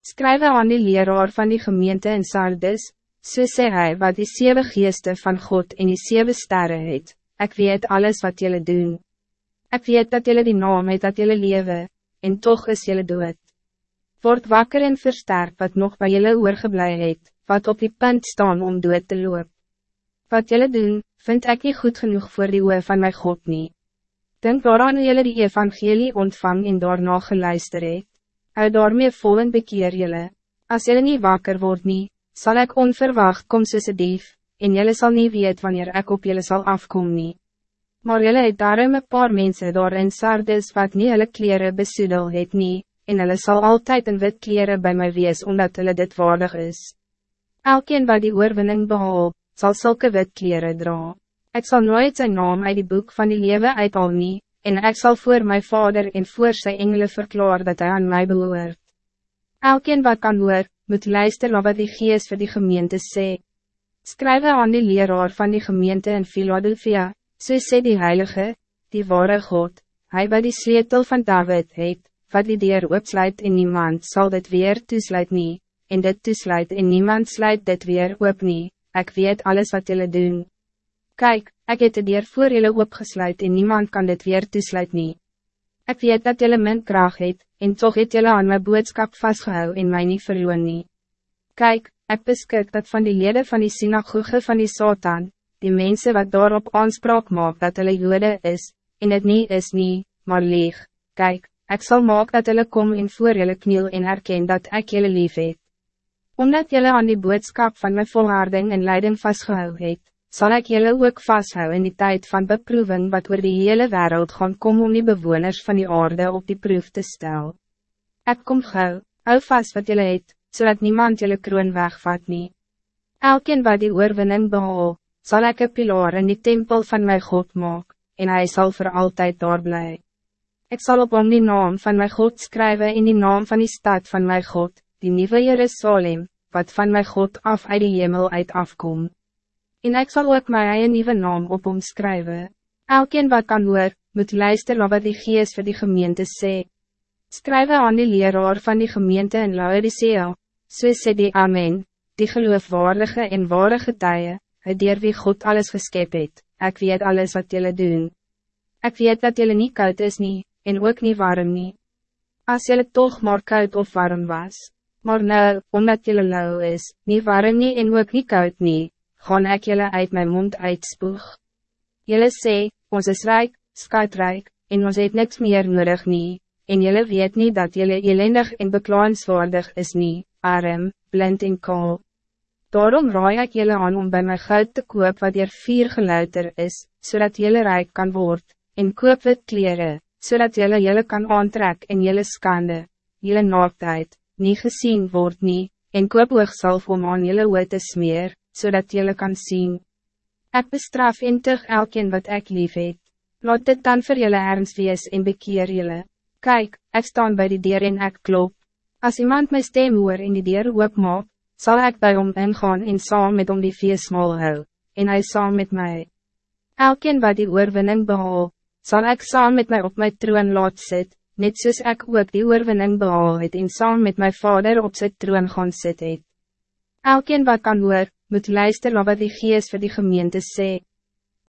Skrywe aan die leraar van die gemeente in Sardis, so sê hy wat die zeven geeste van God en die zeven sterren het, ek weet alles wat jullie doen. Ik weet dat jullie die naam het dat jullie leven, en toch is jullie dood. Word wakker en versterk wat nog bij jullie oorgeblij het, wat op die punt staan om dood te loop. Wat jullie doen, vind ik niet goed genoeg voor die oor van mijn God niet. Denk waaraan jullie die evangelie ontvang en daarna geluister het. Uit daarmee vol en bekeer jullie. Als jullie niet wakker wordt niet, zal ik onverwacht kom soos een dief, en jullie zal niet weet wanneer ik op jullie zal afkomen niet. Maar jullie het daarom een paar mensen door in Sardis wat niet hulle kleren besoedel het nie, en hulle sal altijd een wit kleren bij mij wees omdat hulle dit waardig is. Elkeen wat die oorwinning behaal, zal zulke wit kleren dra. Ik zal nooit zijn naam uit die boek van die leven uital nie, en ik zal voor mijn vader en voor zijn engelen verklaren dat hij aan mij behoort. Elkeen wat kan hoor, moet luisteren naar wat die geest voor die gemeente sê. Skrywe aan die leraar van die gemeente in Philadelphia, so sê die Heilige, die ware God, hij bij die sleutel van David het, wat die deur oopsluit en niemand zal dit weer toesluit nie, en dit toesluit en niemand sluit dit weer oop nie, ek weet alles wat jullie doen. Kijk, ik het de deur voor jullie opgesluit en niemand kan dit weer toesluit nie. Ik weet dat jullie min kracht het, en toch het jullie aan mijn boodschap vastgehou en mij niet verloon nie. Kijk, ik beskik dat van die leden van die synagoge van die Satan, die mensen wat daarop aanspraak maak dat hulle jode is, en het niet is nie, maar leeg. Kijk, ik zal maak dat hulle kom en voor jullie kniel en herken dat ik jullie lief het. Omdat jullie aan die boodschap van mijn volharding en leiding vastgehou het, zal ik jullie ook vasthouden in die tijd van beproeving wat oor die hele wereld gaan kom om die bewoners van die aarde op die proef te stellen. Ik kom gauw, hou vast wat jullie het, zodat niemand jullie kroon wegvat nie. Elkeen wat die oorwinning behaal, zal ik een pilaar in die tempel van mijn God maak, en hij zal voor altijd daar blij. Ik zal op om die naam van mijn God schrijven in die naam van die stad van mijn God, die nieuwe Jerusalem, wat van mijn God af uit die hemel uit afkomt. En ik zal ook my eie nieuwe naam op hom skrywe. Elkeen wat kan hoor, moet luister na wat die geest vir die gemeente sê. Skrywe aan die leraar van die gemeente in Laodicea, so sê die Amen, die geloofwaardige en ware getuie, het dier wie God alles geskep het, ek weet alles wat jullie doen. Ik weet dat jullie niet koud is nie, en ook niet warm nie. As jullie toch maar koud of warm was, maar nou, omdat jullie lauw is, niet warm nie en ook niet koud nie, gaan ik jullie uit mijn mond uitspoeg. Jullie sê, ons is rijk, skatrijk, en ons het niks meer nodig nie, en jullie weet niet dat jullie elendig en beklaanswaardig is nie, arm, blind en kaal. Daarom raai ik jullie aan om bij mijn goud te koop wat hier vier geluider is, zodat jullie rijk kan worden, en koop wit kleren, zodat jullie jullie kan aantrek en jullie skande, jullie naaktheid, niet gezien wordt nie, en koop oogself om aan jullie oor te smeer, zodat jullie kan zien. Ik bestraf intig elkeen wat ik lief het. Laat dit dan voor jullie ernst wees en bekeer jullie. Kijk, ik sta bij die deur en ik klop. Als iemand mijn stem hoor in die deur oopmaak, zal ik bij hom ingaan en saam met hom die feest smal hou, en hij saam met mij. Elkeen wat die oorwinning behaal, zal ik saam met mij op mijn troon laat sit, net soos ek ook die oorwinning behaal het en saam met mijn vader op zijn troon gaan sit het. Elkeen wat kan hoor, moet luister na wat die geest vir die gemeente sê.